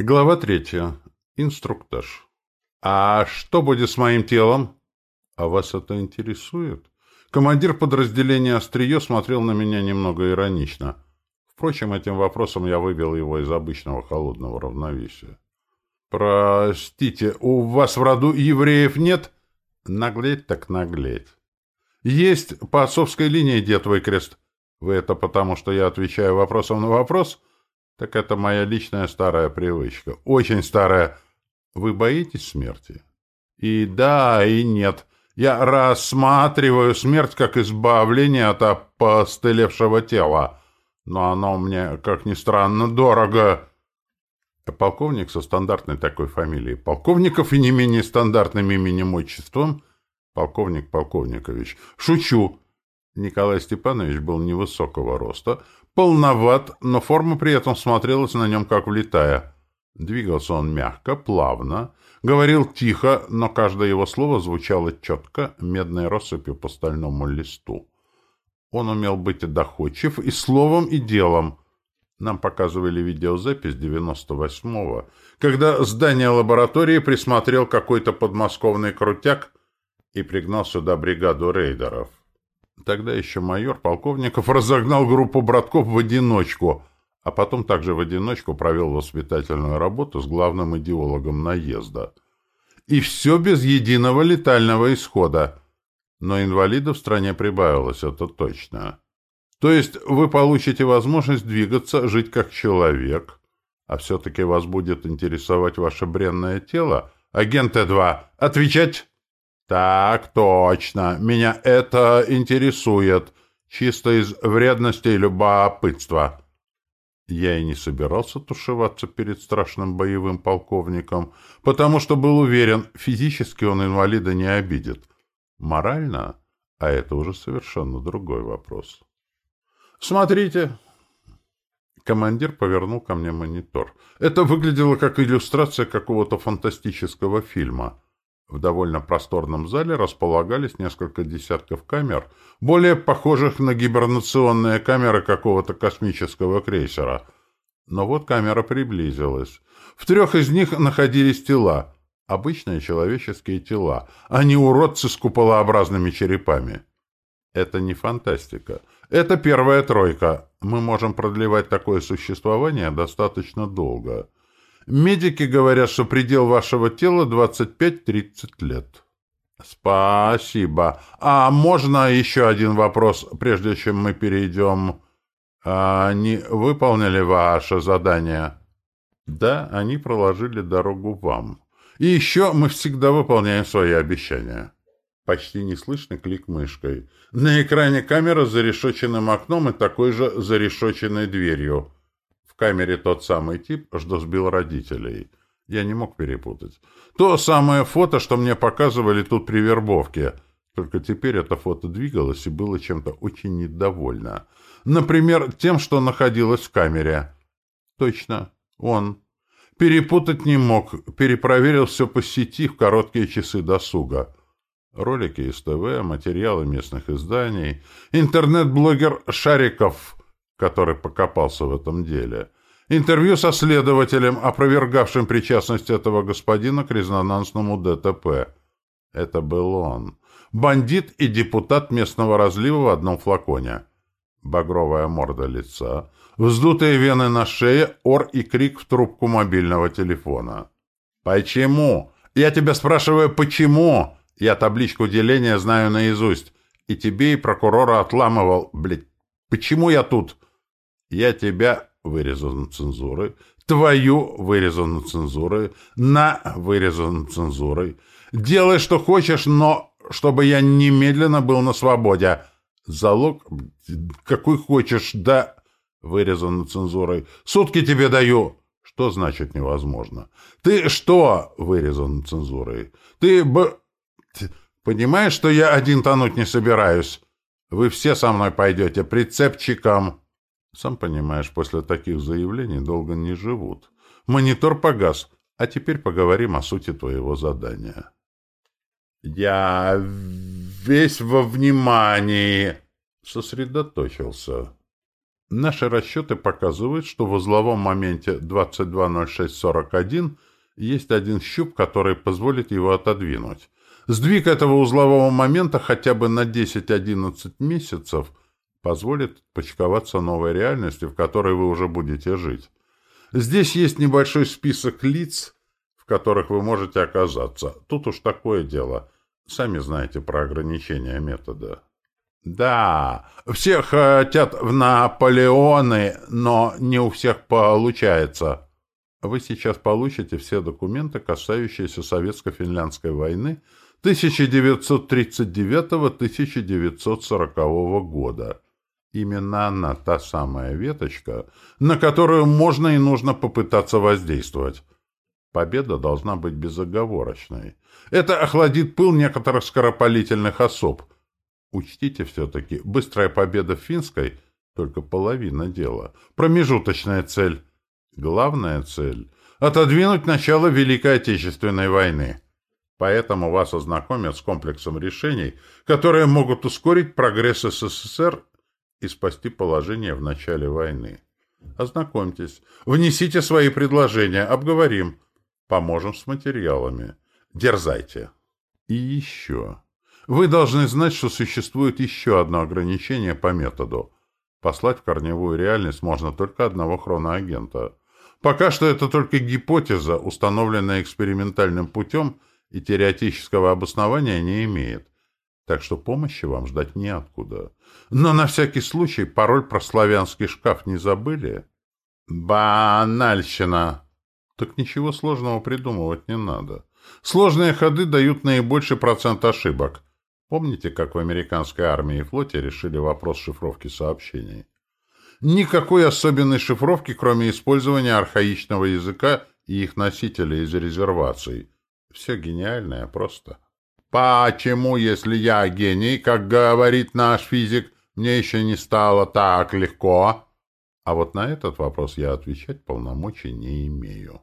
Глава третья. Инструктаж. «А что будет с моим телом?» «А вас это интересует?» Командир подразделения «Острие» смотрел на меня немного иронично. Впрочем, этим вопросом я вывел его из обычного холодного равновесия. «Простите, у вас в роду евреев нет?» «Наглеть так наглеть». «Есть по отцовской линии дед крест. Вы это потому, что я отвечаю вопросом на вопрос?» Так это моя личная старая привычка. Очень старая. Вы боитесь смерти? И да, и нет. Я рассматриваю смерть как избавление от опостылевшего тела. Но оно мне, как ни странно, дорого. Полковник со стандартной такой фамилией. Полковников и не менее стандартным именем-отчеством. Полковник Полковникович. Шучу. Николай Степанович был невысокого роста, полноват, но форма при этом смотрелась на нем как влитая. Двигался он мягко, плавно, говорил тихо, но каждое его слово звучало четко, медной россыпью по стальному листу. Он умел быть доходчив и словом, и делом. Нам показывали видеозапись 98-го, когда здание лаборатории присмотрел какой-то подмосковный крутяк и пригнал сюда бригаду рейдеров. Тогда еще майор Полковников разогнал группу братков в одиночку, а потом также в одиночку провел воспитательную работу с главным идеологом наезда. И все без единого летального исхода. Но инвалидов в стране прибавилось, это точно. То есть вы получите возможность двигаться, жить как человек, а все-таки вас будет интересовать ваше бренное тело? Агент Т-2, отвечать! «Так точно. Меня это интересует. Чисто из вредности и любопытства». Я и не собирался тушеваться перед страшным боевым полковником, потому что был уверен, физически он инвалида не обидит. Морально? А это уже совершенно другой вопрос. «Смотрите!» Командир повернул ко мне монитор. Это выглядело как иллюстрация какого-то фантастического фильма — в довольно просторном зале располагались несколько десятков камер, более похожих на гибернационные камеры какого-то космического крейсера. Но вот камера приблизилась. В трех из них находились тела, обычные человеческие тела, а не уродцы с куполообразными черепами. Это не фантастика. Это первая тройка. Мы можем продлевать такое существование достаточно долго. Медики говорят, что предел вашего тела 25-30 лет. Спасибо. А можно еще один вопрос, прежде чем мы перейдем? А они выполнили ваше задание? Да, они проложили дорогу вам. И еще мы всегда выполняем свои обещания. Почти неслышный клик мышкой. На экране камера с зарешоченным окном и такой же зарешоченной дверью камере тот самый тип, что сбил родителей. Я не мог перепутать. То самое фото, что мне показывали тут при вербовке. Только теперь это фото двигалось и было чем-то очень недовольно. Например, тем, что находилось в камере. Точно, он. Перепутать не мог. Перепроверил все по сети в короткие часы досуга. Ролики из ТВ, материалы местных изданий. Интернет-блогер Шариков который покопался в этом деле. Интервью со следователем, опровергавшим причастность этого господина к резонансному ДТП. Это был он. Бандит и депутат местного разлива в одном флаконе. Багровая морда лица, вздутые вены на шее, ор и крик в трубку мобильного телефона. «Почему? Я тебя спрашиваю, почему? Я табличку деления знаю наизусть. И тебе, и прокурора отламывал. Блядь, почему я тут?» Я тебя вырезано цензурой, твою вырезано цензурой, на вырезано цензурой. Делай, что хочешь, но чтобы я немедленно был на свободе. Залог какой хочешь, да, вырезано цензурой. Сутки тебе даю. Что значит невозможно? Ты что, вырезано цензурой? Ты б... Понимаешь, что я один тонуть не собираюсь? Вы все со мной пойдете прицепчиком. Сам понимаешь, после таких заявлений долго не живут. Монитор погас, а теперь поговорим о сути твоего задания. Я весь во внимании. Сосредоточился. Наши расчеты показывают, что в узловом моменте 220641 есть один щуп, который позволит его отодвинуть. Сдвиг этого узлового момента хотя бы на 10-11 месяцев позволит почковаться новой реальности, в которой вы уже будете жить. Здесь есть небольшой список лиц, в которых вы можете оказаться. Тут уж такое дело. Сами знаете про ограничения метода. Да, все хотят в Наполеоны, но не у всех получается. Вы сейчас получите все документы, касающиеся Советско-финляндской войны 1939-1940 года. Именно она та самая веточка, на которую можно и нужно попытаться воздействовать. Победа должна быть безоговорочной. Это охладит пыл некоторых скоропалительных особ. Учтите все-таки, быстрая победа в финской — только половина дела. Промежуточная цель. Главная цель — отодвинуть начало Великой Отечественной войны. Поэтому вас ознакомят с комплексом решений, которые могут ускорить прогресс СССР и спасти положение в начале войны. Ознакомьтесь, внесите свои предложения, обговорим, поможем с материалами. Дерзайте. И еще. Вы должны знать, что существует еще одно ограничение по методу. Послать в корневую реальность можно только одного хроноагента. Пока что это только гипотеза, установленная экспериментальным путем и теоретического обоснования не имеет так что помощи вам ждать неоткуда. Но на всякий случай пароль про славянский шкаф не забыли? Банальщина! Так ничего сложного придумывать не надо. Сложные ходы дают наибольший процент ошибок. Помните, как в американской армии и флоте решили вопрос шифровки сообщений? Никакой особенной шифровки, кроме использования архаичного языка и их носителей из резерваций. Все гениальное просто. Почему, если я гений, как говорит наш физик, мне еще не стало так легко? А вот на этот вопрос я отвечать полномочий не имею.